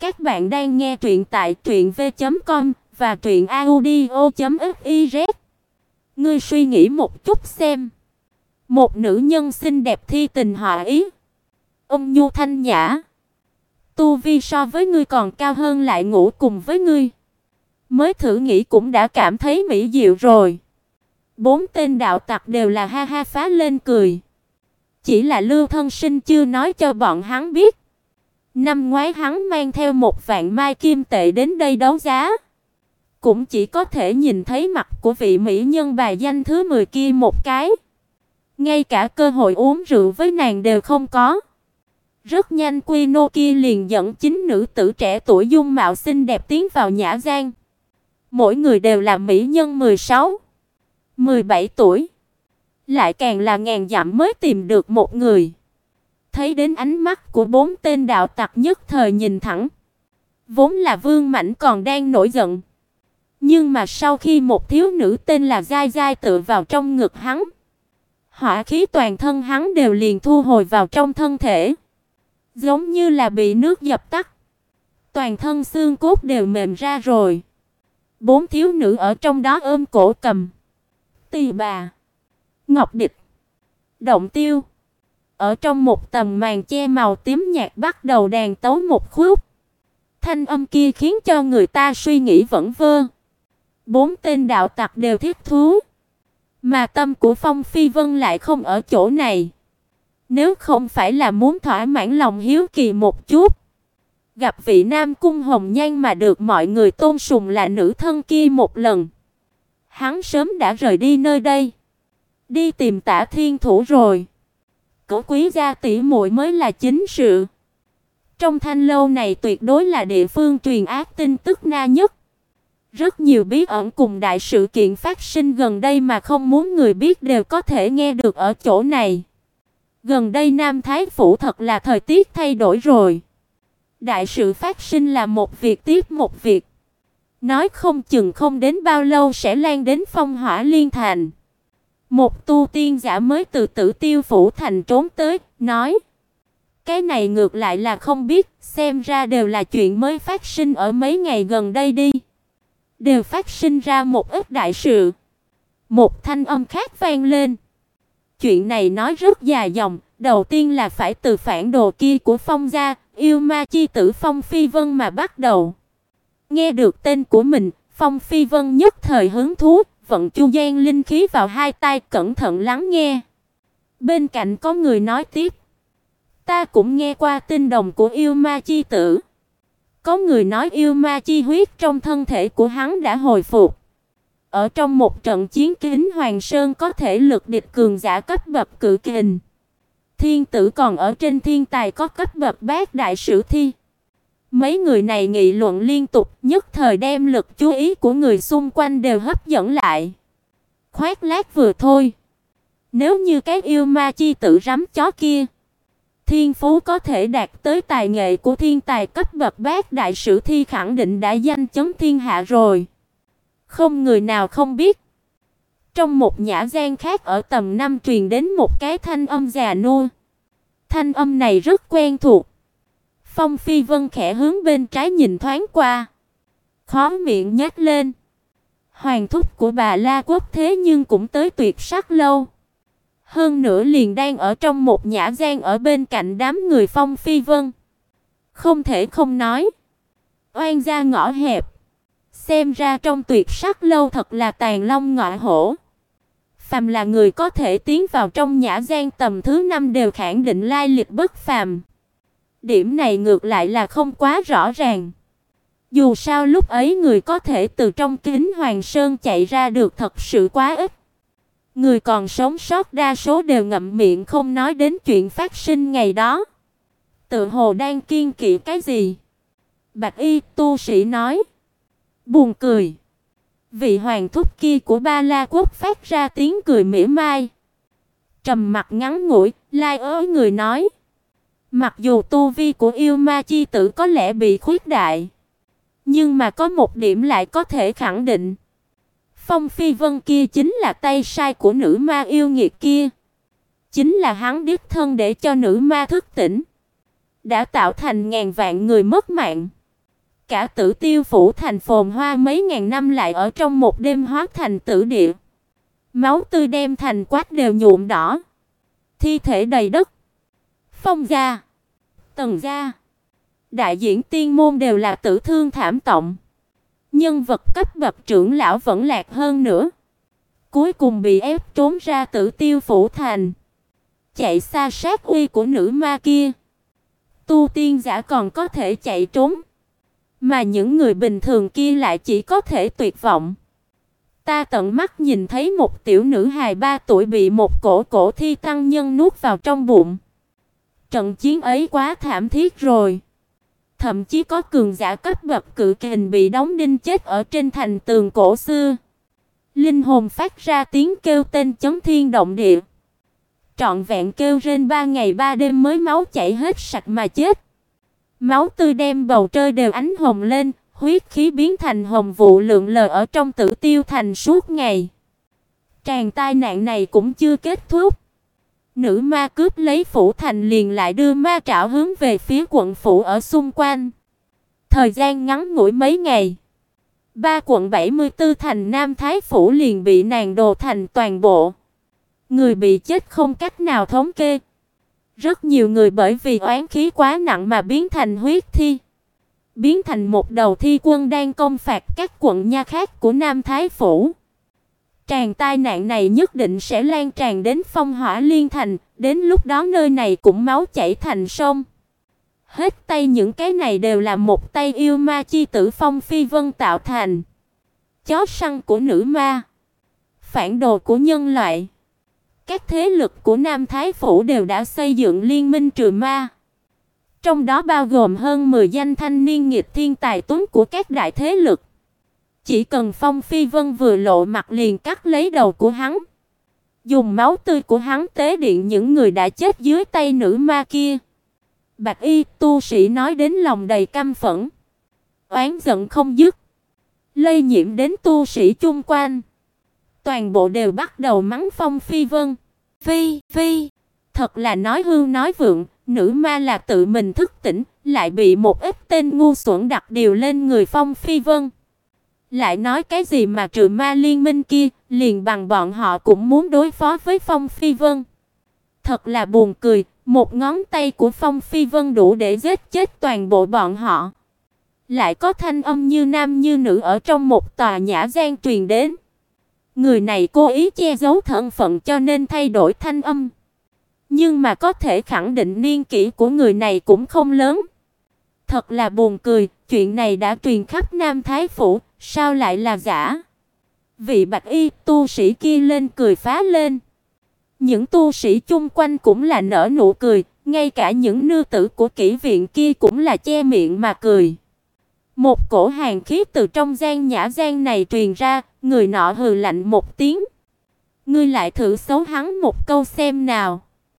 Các bạn đang nghe truyện tại truyệnv.com và truyệnaudio.fiz. Ngươi suy nghĩ một chút xem. Một nữ nhân xinh đẹp thi tình họa ý, ông nhu thanh nhã, tu vi so với ngươi còn cao hơn lại ngủ cùng với ngươi. Mới thử nghĩ cũng đã cảm thấy mỹ diệu rồi. Bốn tên đạo tặc đều là ha ha phá lên cười. Chỉ là Lưu Thân Sinh chưa nói cho bọn hắn biết. Năm ngoái hắn mang theo một vạn mai kim tệ đến đây đấu giá, cũng chỉ có thể nhìn thấy mặt của vị mỹ nhân bài danh thứ 10 kia một cái. Ngay cả cơ hội uống rượu với nàng đều không có. Rất nhanh Quy Nô kia liền dẫn chính nữ tử trẻ tuổi dung mạo xinh đẹp tiến vào nhã gian. Mỗi người đều là mỹ nhân 16, 17 tuổi. Lại càng là ngàn dặm mới tìm được một người. Thấy đến ánh mắt của bốn tên đạo tặc nhất thời nhìn thẳng. Vốn là Vương Mãnh còn đang nổi giận. Nhưng mà sau khi một thiếu nữ tên là Giai Giai tựa vào trong ngực hắn, hỏa khí toàn thân hắn đều liền thu hồi vào trong thân thể, giống như là bị nước dập tắt. Toàn thân xương cốt đều mềm ra rồi. Bốn thiếu nữ ở trong đó ôm cổ cầm. Tỳ bà, Ngọc Địch, Động Tiêu, ở trong một tầm màn che màu tím nhạt bắt đầu đàn tấu một khúc. Thanh âm kia khiến cho người ta suy nghĩ vẩn vơ. Bốn tên đạo tặc đều thiết thú, mà tâm của Phong Phi Vân lại không ở chỗ này. Nếu không phải là muốn thỏa mãn lòng hiếu kỳ một chút, gặp vị Nam cung hồng nhan mà được mọi người tôn sùng là nữ thân kia một lần, hắn sớm đã rời đi nơi đây, đi tìm Tả Thiên Thủ rồi. Cổ quý gia tỷ muội mới là chính sự. Trong thanh lâu này tuyệt đối là địa phương truyền ác tin tức na nhất. Rất nhiều bí ẩn cùng đại sự kiện phát sinh gần đây mà không muốn người biết đều có thể nghe được ở chỗ này. Gần đây Nam Thái phủ thật là thời tiết thay đổi rồi. Đại sự phát sinh là một việc tiếp một việc. Nói không chừng không đến bao lâu sẽ lan đến phong hỏa liên thành. Một tu tiên giả mới từ Tử Tiêu phủ thành trốn tới, nói: "Cái này ngược lại là không biết, xem ra đều là chuyện mới phát sinh ở mấy ngày gần đây đi." Đều phát sinh ra một ít đại sự. Một thanh âm khác vang lên. Chuyện này nói rất dài dòng, đầu tiên là phải từ phản đồ kia của Phong gia, yêu ma chi tử Phong Phi Vân mà bắt đầu. Nghe được tên của mình, Phong Phi Vân nhất thời hứng thú, vận chu gian linh khí vào hai tay cẩn thận lắng nghe. Bên cạnh có người nói tiếp, ta cũng nghe qua tin đồng của yêu ma chi tử. Có người nói yêu ma chi huyết trong thân thể của hắn đã hồi phục. Ở trong một trận chiến kính Hoàng Sơn có thể lực địch cường giả cấp bậc cự kình. Thiên tử còn ở trên thiên tài có cấp bậc bát đại sử thi. Mấy người này nghị luận liên tục, nhất thời đem lực chú ý của người xung quanh đều hấp dẫn lại. Khoát lát vừa thôi, nếu như cái yêu ma chi tử rắm chó kia, thiên phú có thể đạt tới tài nghệ của thiên tài cấp bậc bát đại sử thi khẳng định đã danh chấn thiên hạ rồi. Không người nào không biết. Trong một nhã gian khác ở tầm năm truyền đến một cái thanh âm già nua. Thanh âm này rất quen thuộc. Phong Phi Vân khẽ hướng bên trái nhìn thoáng qua, khó miệng nhếch lên. Hoàng thúc của bà La Quốc thế nhưng cũng tới tuyệt sắc lâu. Hơn nữa liền đang ở trong một nhã gian ở bên cạnh đám người Phong Phi Vân. Không thể không nói, oan gia ngõ hẹp. Xem ra trong tuyệt sắc lâu thật là tàn long ngọa hổ. Phàm là người có thể tiến vào trong nhã gian tầm thứ năm đều khẳng định lai lịch bất phàm. Điểm này ngược lại là không quá rõ ràng. Dù sao lúc ấy người có thể từ trong kính Hoàng Sơn chạy ra được thật sự quá ít. Người còn sống sót đa số đều ngậm miệng không nói đến chuyện phát sinh ngày đó. Tự hồ đang kiên kỵ cái gì? Bạch Y tu sĩ nói. Buồn cười. Vị hoàng thúc kia của Ba La quốc phát ra tiếng cười mỉa mai. Trầm mặt ngắn ngủi, lai ớ người nói: Mặc dù tu vi của yêu ma chi tử có lẽ bị khuyết đại, nhưng mà có một điểm lại có thể khẳng định. Phong Phi Vân kia chính là tay sai của nữ ma yêu nghiệt kia. Chính là hắn đích thân để cho nữ ma thức tỉnh, đã tạo thành ngàn vạn người mất mạng. cả Tử Tiêu phủ thành phồn hoa mấy ngàn năm lại ở trong một đêm hóa thành tử địa. Máu tươi đem thành quát đều nhuộm đỏ. Thi thể đầy đất. Phong gia, Tần gia, đại diện tiên môn đều là tử thương thảm trọng. Nhân vật cấp bậc trưởng lão vẫn lạc hơn nữa. Cuối cùng bị ép trốn ra Tử Tiêu phủ thành. Chạy xa sát uy của nữ ma kia. Tu tiên giả còn có thể chạy trốn, mà những người bình thường kia lại chỉ có thể tuyệt vọng. Ta tận mắt nhìn thấy một tiểu nữ hài 3 tuổi bị một cổ cổ thi tăng nhân nuốt vào trong bụng. Trận chiến ấy quá thảm thiết rồi. Thậm chí có cường giả cấp bậc cự kình bị đóng đinh chết ở trên thành tường cổ xưa. Linh hồn phát ra tiếng kêu tên chấn thiên động địa. Trọn vẹn kêu rên ba ngày ba đêm mới máu chảy hết sạch mà chết. Máu tươi đem bầu trời đều ánh hồng lên, huyết khí biến thành hồng vụ lượng lờ ở trong Tử Tiêu thành suốt ngày. Tràn tai nạn này cũng chưa kết thúc. Nữ ma cướp lấy phủ thành liền lại đưa ma trảo hướng về phía quận phủ ở xung quanh. Thời gian ngắn ngủi mấy ngày, ba quận 74 thành Nam Thái phủ liền bị nàng đồ thành toàn bộ. Người bị chết không cách nào thống kê. Rất nhiều người bởi vì oán khí quá nặng mà biến thành huyết thi, biến thành một đầu thi quân đang công phạt các quận nha khác của Nam Thái phủ. Tràn tai nạn này nhất định sẽ lan tràn đến Phong Hỏa Liên thành, đến lúc đó nơi này cũng máu chảy thành sông. Hết tay những cái này đều là một tay yêu ma chi tử Phong Phi Vân tạo thành. Chó săn của nữ ma, phản đồ của nhân loại. Các thế lực của Nam Thái phủ đều đã xây dựng liên minh trừ ma. Trong đó bao gồm hơn 10 danh thanh niên nghịch thiên tài tuấn của các đại thế lực. Chỉ cần Phong Phi Vân vừa lộ mặt liền cắt lấy đầu của hắn, dùng máu tươi của hắn tế điện những người đã chết dưới tay nữ ma kia. Bạch Y tu sĩ nói đến lòng đầy căm phẫn, oán giận không dứt, lây nhiễm đến tu sĩ chung quanh toàn bộ đều bắt đầu mắng Phong Phi Vân. Phi, Phi, thật là nói hương nói vượng, nữ ma là tự mình thức tỉnh, lại bị một ít tên ngu xuẩn đặt điều lên người Phong Phi Vân. Lại nói cái gì mà trừ ma liên minh kia, liền bằng bọn họ cũng muốn đối phó với Phong Phi Vân. Thật là buồn cười, một ngón tay của Phong Phi Vân đủ để giết chết toàn bộ bọn họ. Lại có thanh âm như nam như nữ ở trong một tòa nhã gian truyền đến. Người này cố ý che giấu thân phận cho nên thay đổi thanh âm. Nhưng mà có thể khẳng định niên kỷ của người này cũng không lớn. Thật là buồn cười, chuyện này đã truyền khắp Nam Thái phủ, sao lại là giả? Vị Bạch Y tu sĩ kia lên cười phá lên. Những tu sĩ chung quanh cũng là nở nụ cười, ngay cả những nư tử của kỹ viện kia cũng là che miệng mà cười. Một cổ hàn khí từ trong gian nhã gian này truyền ra, người nọ hừ lạnh một tiếng. Ngươi lại thử xấu hắn một câu xem nào.